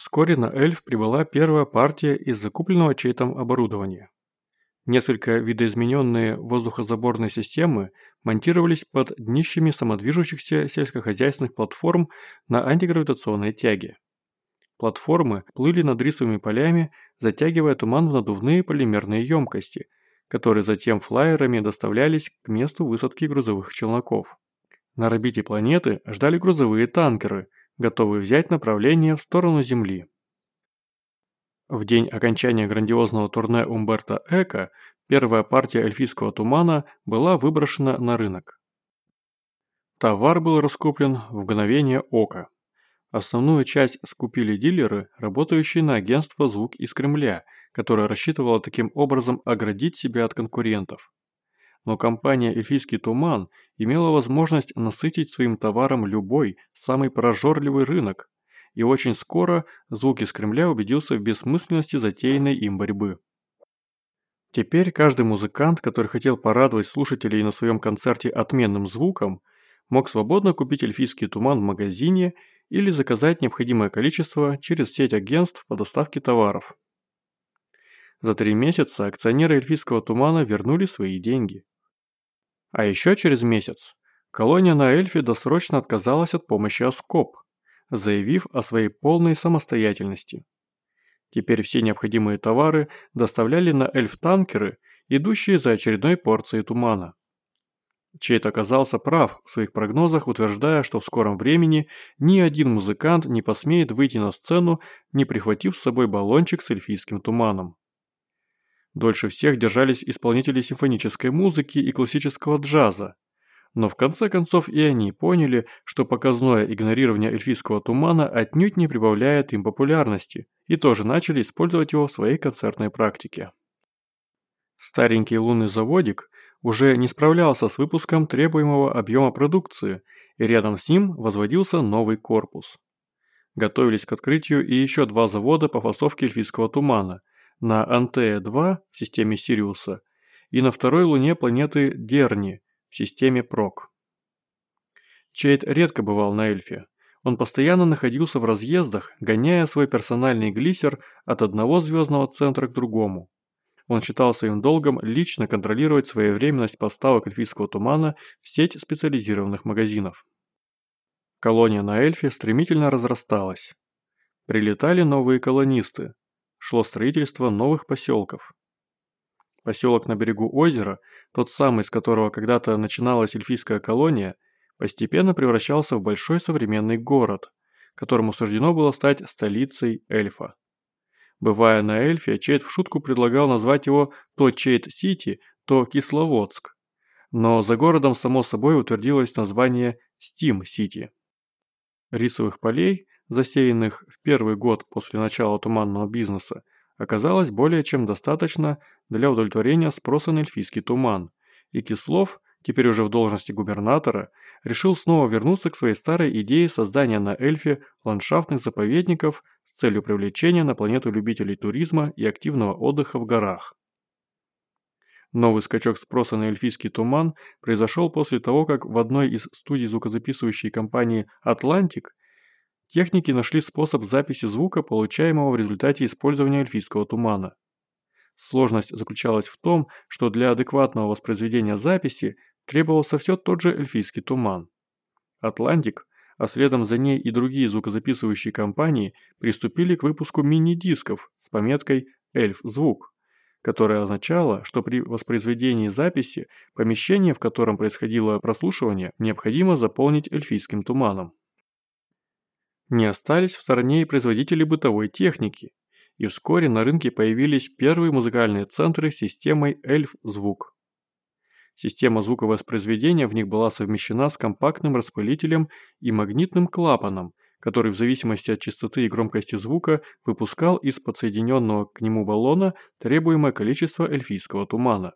Вскоре на Эльф прибыла первая партия из закупленного Чейтом оборудования. Несколько видоизмененные воздухозаборные системы монтировались под днищами самодвижущихся сельскохозяйственных платформ на антигравитационной тяге. Платформы плыли над рисовыми полями, затягивая туман в надувные полимерные емкости, которые затем флайерами доставлялись к месту высадки грузовых челноков. На орбите планеты ждали грузовые танкеры, готовые взять направление в сторону Земли. В день окончания грандиозного турне Умберто Эко первая партия эльфийского тумана была выброшена на рынок. Товар был раскуплен в мгновение ока. Основную часть скупили дилеры, работающие на агентство «Звук» из Кремля, которое рассчитывало таким образом оградить себя от конкурентов. Но компания «Эльфийский туман» имела возможность насытить своим товаром любой, самый прожорливый рынок, и очень скоро «Звук» из Кремля убедился в бессмысленности затеянной им борьбы. Теперь каждый музыкант, который хотел порадовать слушателей на своем концерте отменным звуком, мог свободно купить эльфийский туман в магазине или заказать необходимое количество через сеть агентств по доставке товаров. За три месяца акционеры эльфийского тумана вернули свои деньги. А еще через месяц колония на Эльфе досрочно отказалась от помощи Аскоп, заявив о своей полной самостоятельности. Теперь все необходимые товары доставляли на эльф-танкеры, идущие за очередной порцией тумана. Чейт оказался прав в своих прогнозах, утверждая, что в скором времени ни один музыкант не посмеет выйти на сцену, не прихватив с собой баллончик с эльфийским туманом. Дольше всех держались исполнители симфонической музыки и классического джаза, но в конце концов и они поняли, что показное игнорирование эльфийского тумана отнюдь не прибавляет им популярности, и тоже начали использовать его в своей концертной практике. Старенький лунный заводик уже не справлялся с выпуском требуемого объема продукции, и рядом с ним возводился новый корпус. Готовились к открытию и еще два завода по фасовке эльфийского тумана на Антея-2 в системе Сириуса и на второй луне планеты Дерни в системе ПРОК. Чейд редко бывал на Эльфе. Он постоянно находился в разъездах, гоняя свой персональный глиссер от одного звездного центра к другому. Он считал своим долгом лично контролировать своевременность поставок эльфийского тумана в сеть специализированных магазинов. Колония на Эльфе стремительно разрасталась. Прилетали новые колонисты. Шло строительство новых поселков. Поселок на берегу озера, тот самый, с которого когда-то начиналась эльфийская колония, постепенно превращался в большой современный город, которому суждено было стать столицей эльфа. Бывая на Эльфе, Чейд в шутку предлагал назвать его то Чейд-Сити, то Кисловодск. Но за городом само собой утвердилось название Стим-Сити. Рисовых полей, засеянных в первый год после начала туманного бизнеса, оказалось более чем достаточно для удовлетворения спроса на эльфийский туман, и Кислов, теперь уже в должности губернатора, решил снова вернуться к своей старой идее создания на Эльфе ландшафтных заповедников с целью привлечения на планету любителей туризма и активного отдыха в горах. Новый скачок спроса на эльфийский туман произошел после того, как в одной из студий звукозаписывающей компании «Атлантик» техники нашли способ записи звука, получаемого в результате использования эльфийского тумана. Сложность заключалась в том, что для адекватного воспроизведения записи требовался все тот же эльфийский туман. «Атлантик» а следом за ней и другие звукозаписывающие компании приступили к выпуску мини-дисков с пометкой «Эльф-звук», которая означала, что при воспроизведении записи помещение, в котором происходило прослушивание, необходимо заполнить эльфийским туманом. Не остались в стороне и производители бытовой техники, и вскоре на рынке появились первые музыкальные центры с системой «Эльф-звук». Система звуковоспроизведения в них была совмещена с компактным распылителем и магнитным клапаном, который в зависимости от частоты и громкости звука выпускал из подсоединенного к нему баллона требуемое количество эльфийского тумана.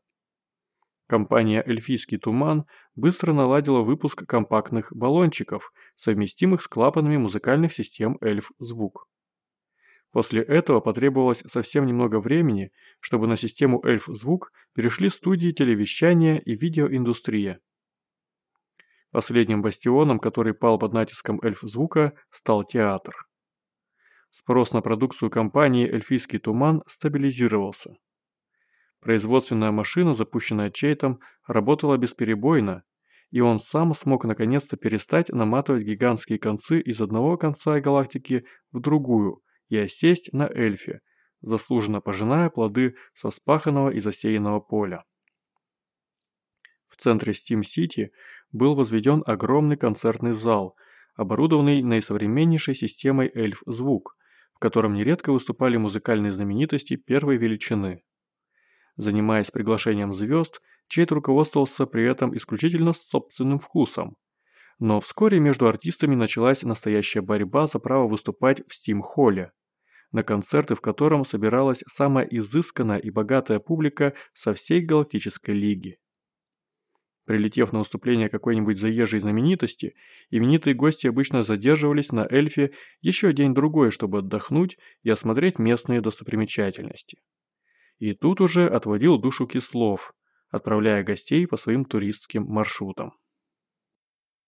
Компания «Эльфийский туман» быстро наладила выпуск компактных баллончиков, совместимых с клапанами музыкальных систем «Эльф-звук». После этого потребовалось совсем немного времени, чтобы на систему Эльф-звук перешли студии телевещания и видеоиндустрия. Последним бастионом, который пал под натиском Эльф-звука, стал театр. Спрос на продукцию компании «Эльфийский туман» стабилизировался. Производственная машина, запущенная Чейтом, работала бесперебойно, и он сам смог наконец-то перестать наматывать гигантские концы из одного конца галактики в другую и осесть на эльфе, заслуженно пожиная плоды со спаханного и засеянного поля. В центре Steam-City был возведен огромный концертный зал, оборудованный наисовременнейшей системой эльф-звук, в котором нередко выступали музыкальные знаменитости первой величины. Занимаясь приглашением звезд, Чейт руководствовался при этом исключительно собственным вкусом. Но вскоре между артистами началась настоящая борьба за право выступать в Стим-холле, на концерты в котором собиралась самая изысканная и богатая публика со всей галактической лиги. Прилетев на выступление какой-нибудь заезжей знаменитости, именитые гости обычно задерживались на Эльфе еще день-другой, чтобы отдохнуть и осмотреть местные достопримечательности. И тут уже отводил душу Кислов, отправляя гостей по своим туристским маршрутам.